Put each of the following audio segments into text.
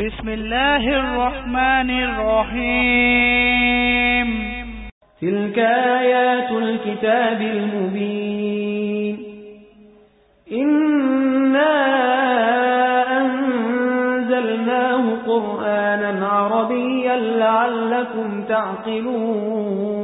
بسم الله الرحمن الرحيم تلك آيات الكتاب المبين إنا أنزلناه قرآنا عربيا لعلكم تعقلون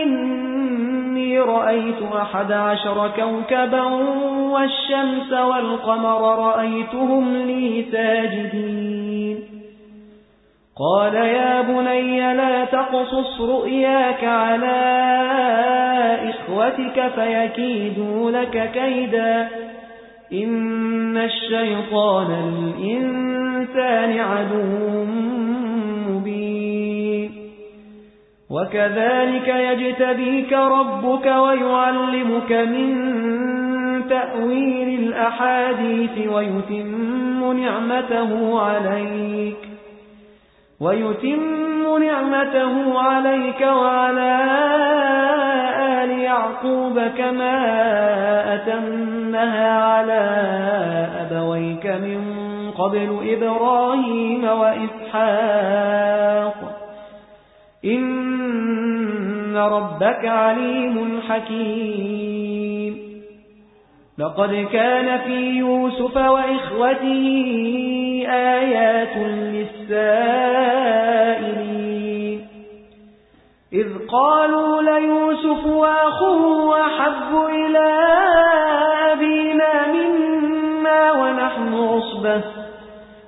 رأيت أحد عشر كوكبا والشمس والقمر رأيتهم لي ساجدين. قال يا بني لا تقصص رؤياك على إخوتك فيكيدوا لك كيدا. إن الشيطان للإنسان عدو مبين. وكذلك يجتبيك ربك ويعلمك من تأويل الأحاديث ويتم نعمته عليك ويتم نعمته عليك وعلى آل يعقوب كما أتمها على أبويك من قبل إبراهيم وإسحاق إن ربك عليم حكيم لقد كان في يوسف وإخوته آيات للسائلين إذ قالوا ليوسف وأخوه أحب إلى أبينا منا ونحن عصبة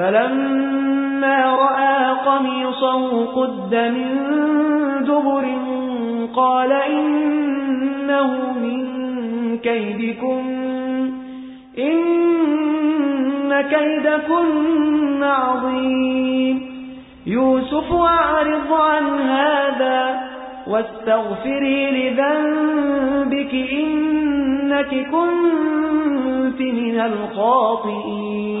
فلما رأى قميصه قد من دبر قال إنه من كيدكم إن كيدكن عظيم. يوسف أعرض عن هذا واستغفري لذنبك إنك كنت من الخاطئين.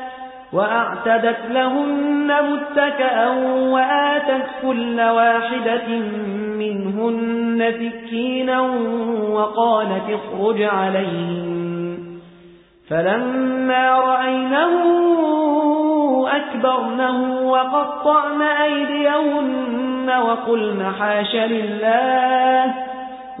وأعتدت لهن متكأ وآتت كل واحدة منهن سكينا وقالت اخرج عليهم فلما رأينه أكبرنه وقطعن أيديهن وقلن حاش لله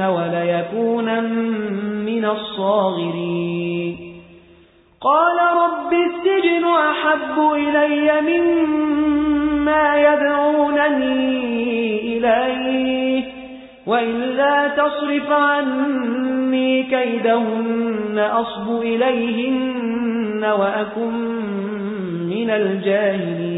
وليكون من الصاغرين. قال رب السجن أحب إلي مما يدعونني إليه وإلا تصرف عني كيدهن أصب إليهن وأكن من الجاهلين.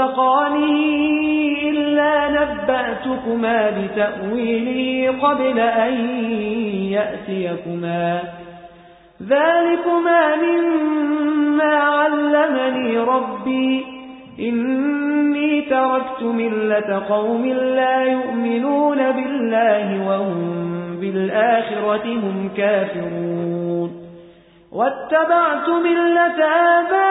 ترزقانه إلا نبأتكما بتأويله قبل أن يأتيكما. ذلكما مما علمني ربي. إني تركت ملة قوم لا يؤمنون بالله وهم بالآخرة هم كافرون. واتبعت ملة آبائي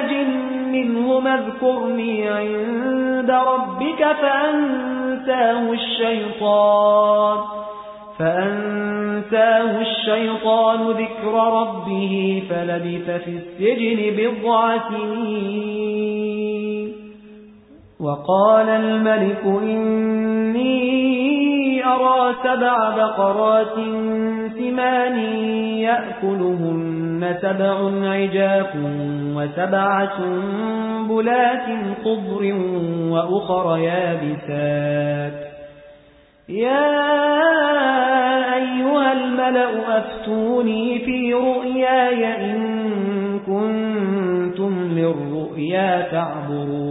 منه اذكرني عند ربك فأنساه الشيطان فأنساه الشيطان ذكر ربه فلبث في السجن بضع سنين. وقال الملك إني أرى سبع بقرات ثمان يأكلهن سبع عجاف وسبع سنبلات خضر وأخر يابسات. يا أيها الملأ أفتوني في رؤياي إن كنتم للرؤيا تعبرون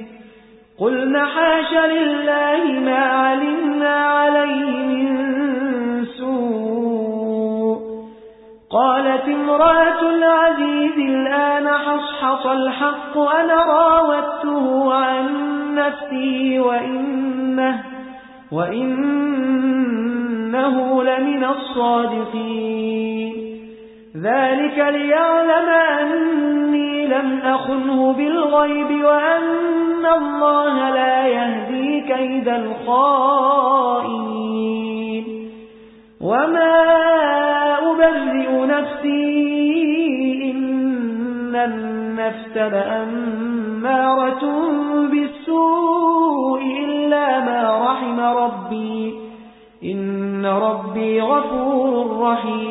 قلنا حاش لله ما علمنا عليه من سوء قالت امرأة العزيز الآن حصحص الحق أنا راودته عن نفسه وإنه, وإنه لمن الصادقين ذلك ليعلم أني لم أخنه بالغيب وأن الله لا يهدي كيد الخائنين. وما أبرئ نفسي إن النفس لأمارة بالسوء إلا ما رحم ربي. إن ربي غفور رحيم.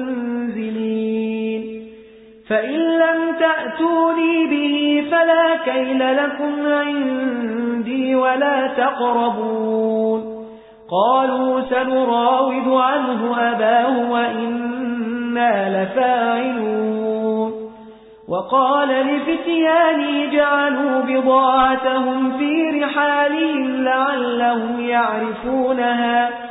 فإن لم تأتوني به فلا كيل لكم عندي ولا تقربون. قالوا سنراود عنه أباه وإنا لفاعلون. وقال لفتياني جعلوا بضاعتهم في رحالهم لعلهم يعرفونها.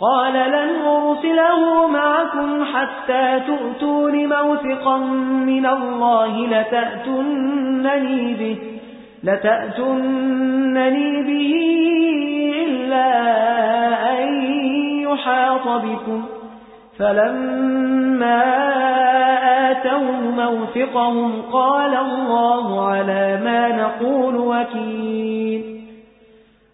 قال لن أرسله معكم حتى تؤتون موثقا من الله لتأتنني به لتأتنني به إلا أن يحاط بكم. فلما آتوا موثقهم قال الله على ما نقول وكيل.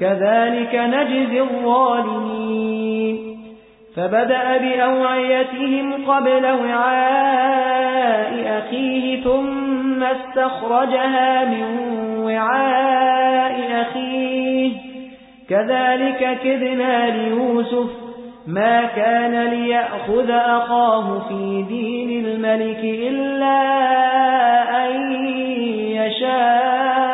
كذلك نجزي الظالمين. فبدأ بأوعيتهم قبل وعاء أخيه ثم استخرجها من وعاء أخيه. كذلك كذنا ليوسف ما كان ليأخذ أخاه في دين الملك إلا أن يشاء.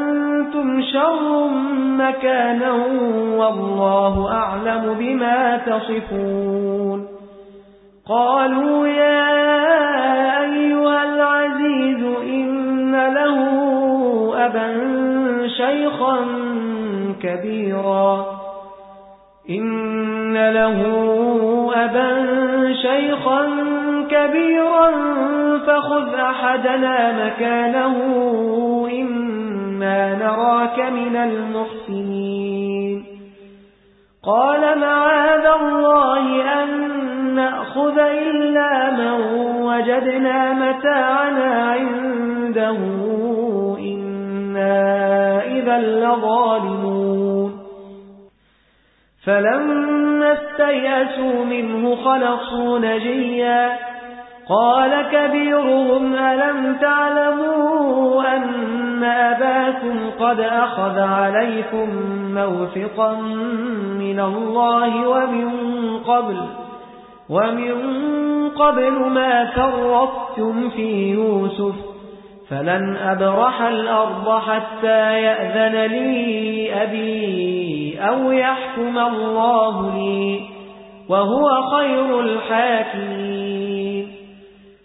أنتم شر مكانا والله أعلم بما تصفون قالوا يا أيها العزيز إن له أبا شيخا كبيرا إن له أبا شيخا كبيرا فخذ أحدنا مكانه إما نراك من المحسنين. قال معاذ الله أن نأخذ إلا من وجد وجدنا متاعنا عنده. إنا إذا لظالمون. فلما استيأسوا منه خلصوا نجيا. قال كبيرهم ألم تعلموا أن أباكم قد أخذ عليكم موثقا من الله ومن قبل ومن قبل ما فرطتم في يوسف فلن أبرح الأرض حتى يأذن لي أبي أو يحكم الله لي وهو خير الحاكمين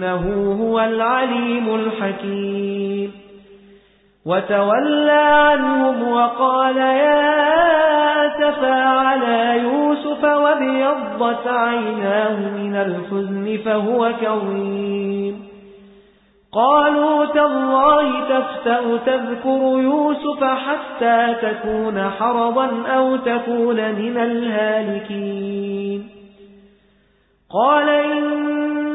إنه هو العليم الحكيم. وتولى عنهم وقال يا أسفى على يوسف وبيضت عيناه من الحزن فهو كظيم. قالوا تالله تفتأ تذكر يوسف حتى تكون حرضا أو تكون من الهالكين. قال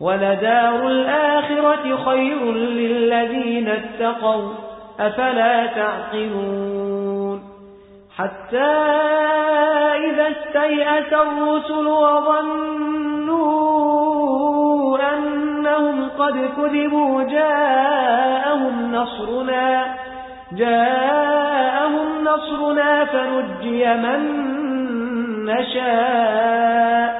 ولدار الآخرة خير للذين اتقوا أفلا تعقلون حتى إذا استيأس الرسل وظنوا أنهم قد كذبوا جاءهم نصرنا جاءهم نصرنا فنجي من نشاء